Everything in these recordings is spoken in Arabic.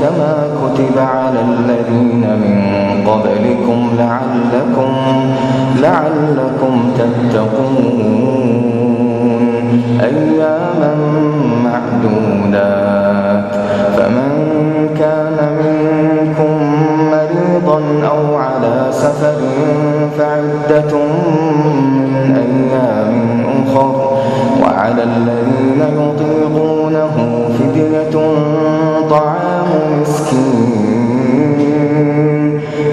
كما كتب على الذين من قبلكم لعلكم لعلكم تتقون. أياما معدودات. فمن كان منكم مريضا أو على سفر فعدة من أيام أخر. وعلى الذين يطيقونه فدية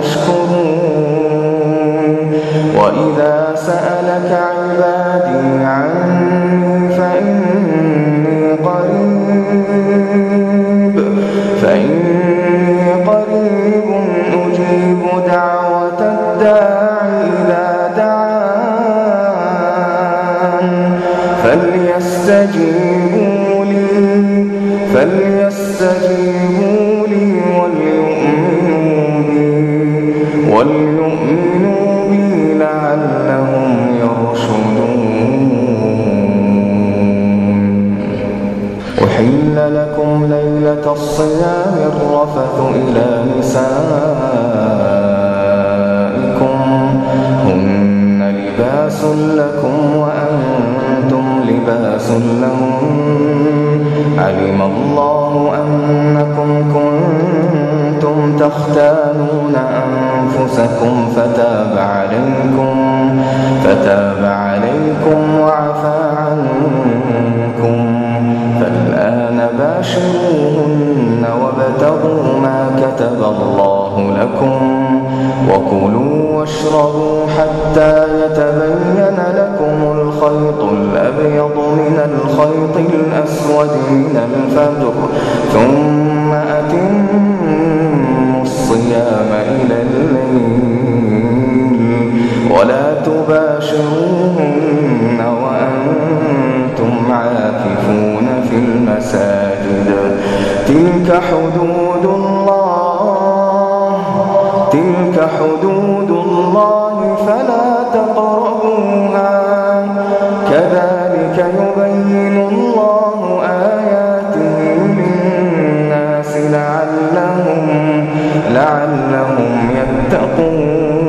تشكرون وإذا سألك عبادي عني فإني قريب إلى نسائكم هن لباس لكم وأنتم لباس لهم. علم الله أنكم كنتم تختانون أنفسكم فتاب عليكم فتاب عليكم وعفى عنكم. فالآن باشروهن وابتغوا ما كتب الله لكم وكلوا واشربوا حتى يتبين لكم الخيط الأبيض من الخيط الأسود من الفجر ثم أتموا الصيام إلى الليل ولا تباشروهن وأنتم عاكفون في المساجد. تلك حدود حدود الله فلا تقربوها. كذلك يبين الله آياته للناس لعلهم لعلهم يتقون.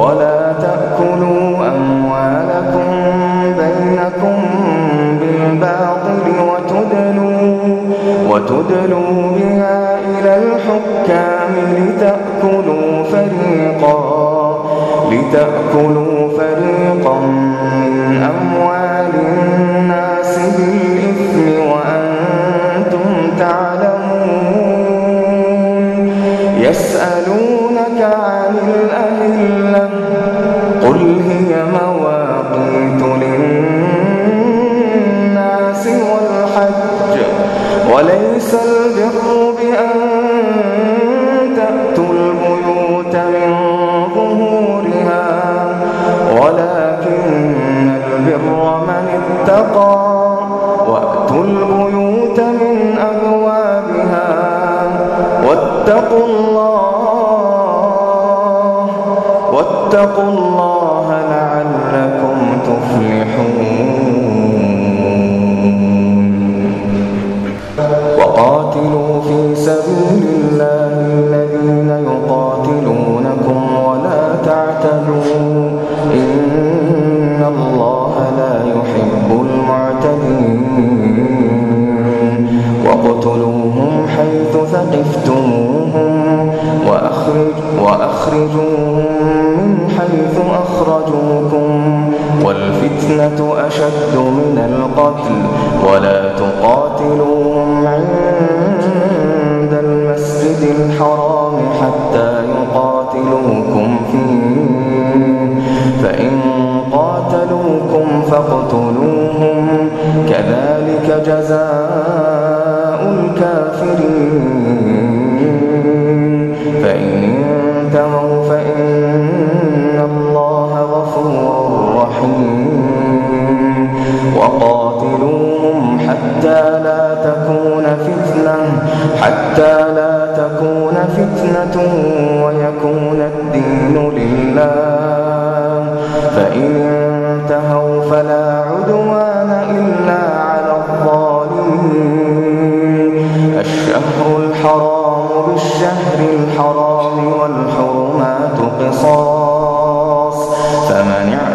ولا تأكلوا أموالكم بينكم بالباطل وتدلوا وتدلوا بها إلى الحكام لتأكلوا فريقا لتأكلوا واتقوا الله واتقوا الله لعلكم تفلحون. وقاتلوا في سبيل الله الذين يقاتلونكم ولا تعتدوا. إن الله لا يحب المعتدين. واقتلوهم حيث ثقفتموهم وأخرج وأخرجوهم من حيث أخرجوكم والفتنة أشد من القتل ولا تقاتلوهم عند المسجد الحرام حتى يقاتلوكم فيه. فإن قاتلوكم فاقتلوهم. كذلك جزاء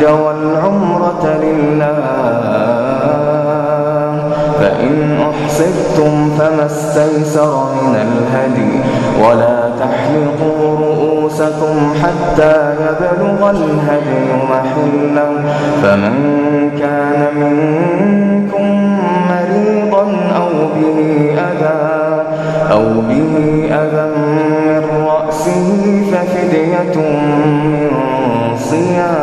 الحج والعمرة لله. فإن أحصرتم فما استيسر من الهدي. ولا تحلقوا رؤوسكم حتى يبلغ الهدي محله فمن كان منكم مريضا أو به أذى أو به أذى من رأسه ففدية من صيام.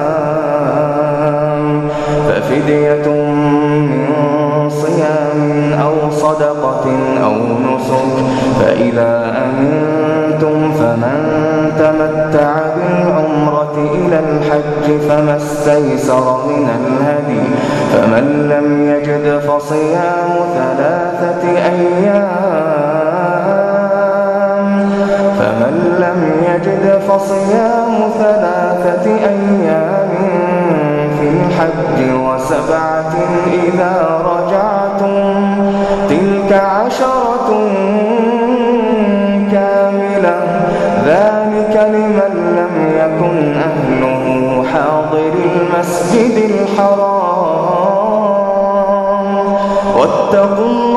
ففدية من صيام أو صدقة أو نسك فإذا أنتم فمن تمتع بالعمرة إلى الحج فما استيسر من الهدي فمن لم يجد فصيام ثلاثة أيام فمن لم يجد فصيام ثلاثة أيام الحج وسبعة إذا رجعتم تلك عشرة كاملة. ذلك لمن لم يكن أهله حاضر المسجد الحرام. واتقوا الله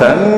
واتقوا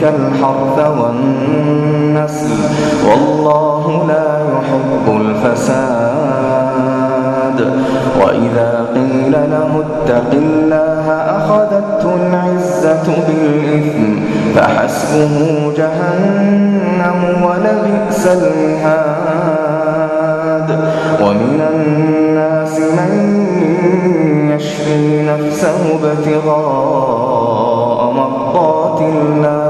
ويهلك الحرث والنسل والله لا يحب الفساد. وإذا قيل له اتق الله أخذته العزة بالإثم فحسبه جهنم ولبئس المهاد. ومن الناس من يشفي نفسه ابتغاء مرضات الله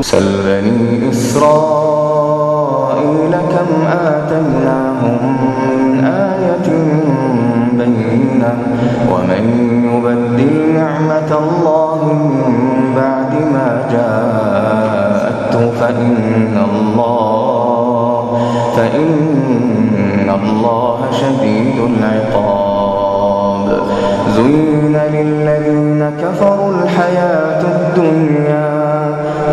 سل بني إسرائيل كم آتيناهم من آية بينة ومن يبدل نعمة الله من بعد ما جاءته فإن الله فإن الله شديد العقاب. زين للذين كفروا الحياة الدنيا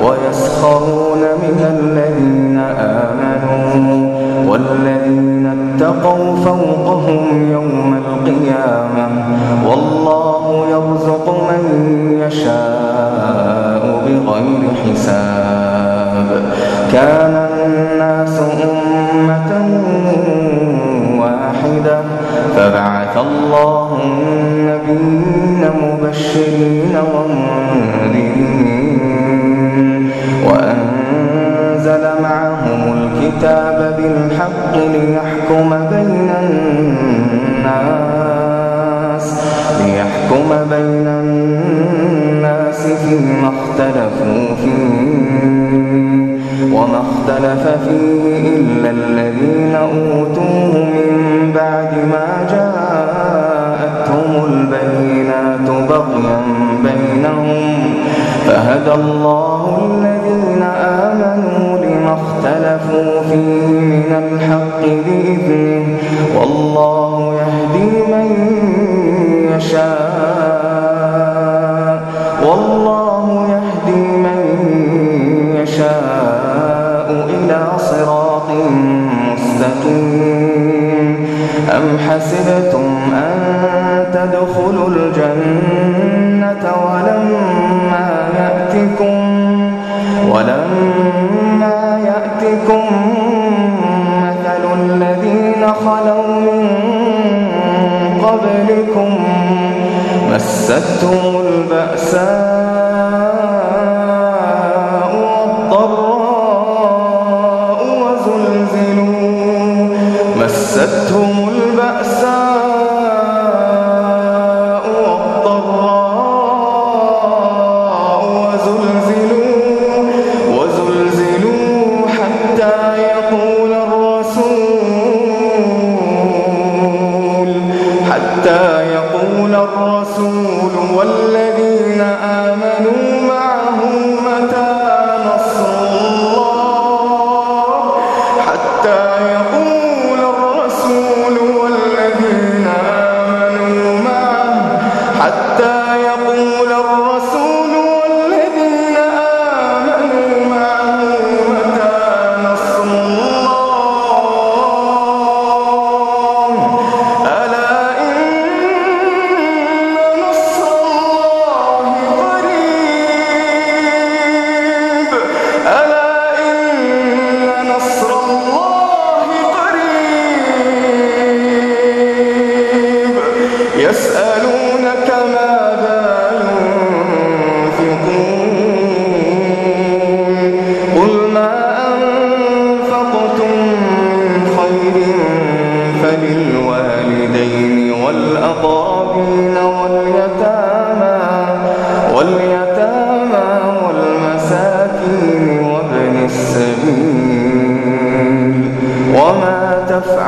ويسخرون من الذين آمنوا والذين اتقوا فوقهم يوم القيامة والله يرزق من يشاء بغير حساب. كان الناس فبعث الله النبيين مبشرين ومنذرين. وأنزل معهم الكتاب بالحق ليحكم بين الناس ليحكم بين الناس فيما اختلفوا فيه. وما اختلف فيه إلا الذين أوتوه فهدى الله الذين آمنوا لما اختلفوا فيه من الحق بإذنه. والله يهدي من يشاء. والله يهدي من يشاء إلى صراط مستقيم. أم حسبتم ولما يأتكم مثل الذين خلوا من قبلكم مستهم البأساء مستهم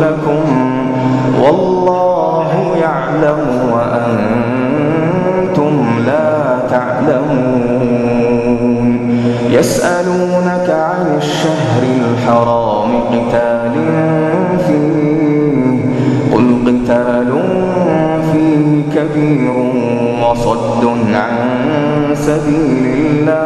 لكم والله يعلم وأنتم لا تعلمون. يسألونك عن الشهر الحرام قتال فيه قل قتال فيه كبير وصد عن سبيل الله.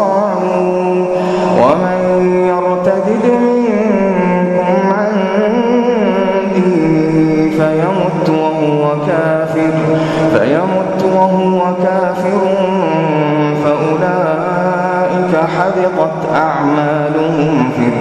أعمالهم في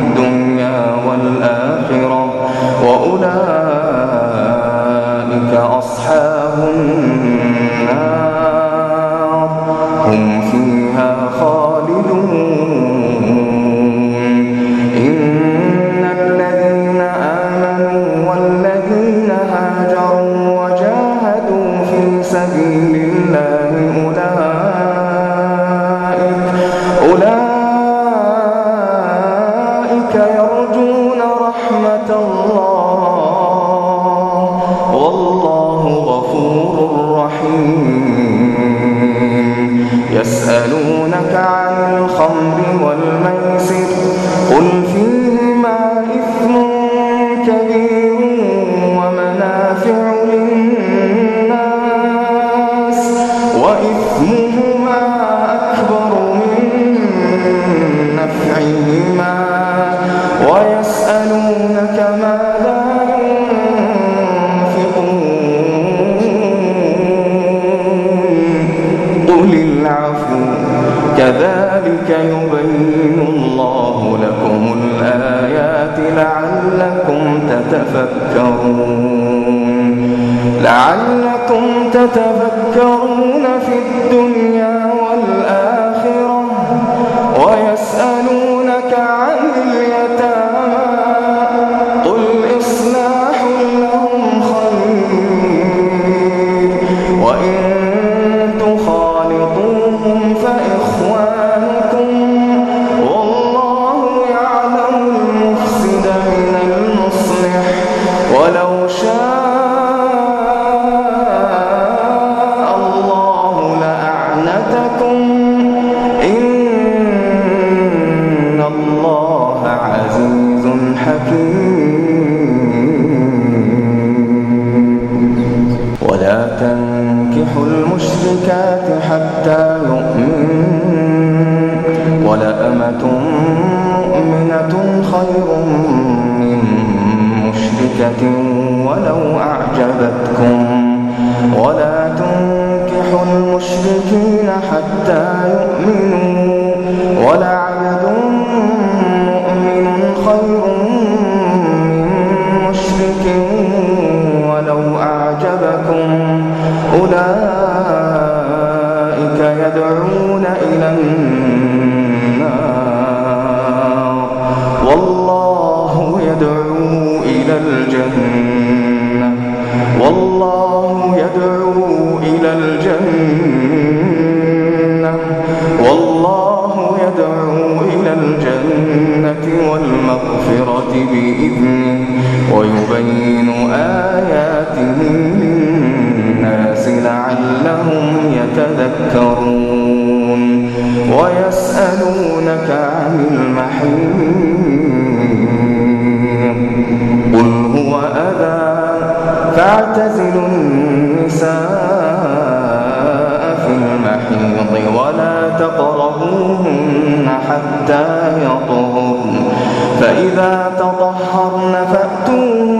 رحيم يسألونك عن الخمر والميسر قل فيهما تتفكرون. لعلكم تتفكرون في الدنيا حتى يؤمنوا ولأمة مؤمنة خير من مشركة ولو أعجبتكم. ولا تنكحوا المشركين حتى يؤمنوا. ولعبد يدعون إلى النار. والله يدعو إلى الجنة. والله يدعو إلى الجنة. والله يدعو إلى الجنة والمغفرة بإذنه. ويبين آياته للناس لعلهم يتذكرون. ويسألونك عن المحيط قل هو أذى فاعتزلوا النساء في المحيض ولا تقربوهن حتى يطهرن. فإذا تطهرن فأتوهن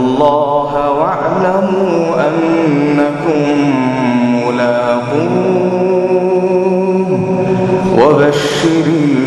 ملاقوه وبشر